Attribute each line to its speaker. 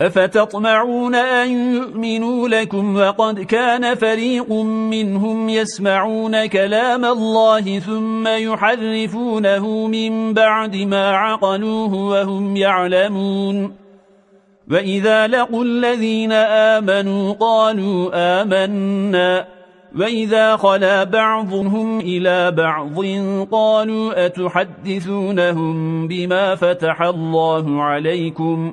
Speaker 1: أفتطمعون أن يؤمنوا لكم وقد كان فريق منهم يسمعون كلام الله ثم يحرفونه من بعد ما عقلوه وهم يعلمون وإذا لقوا الذين آمنوا قالوا آمنا وإذا خلا بعضهم إلى بعض قالوا أتحدثونهم بما فتح الله عليكم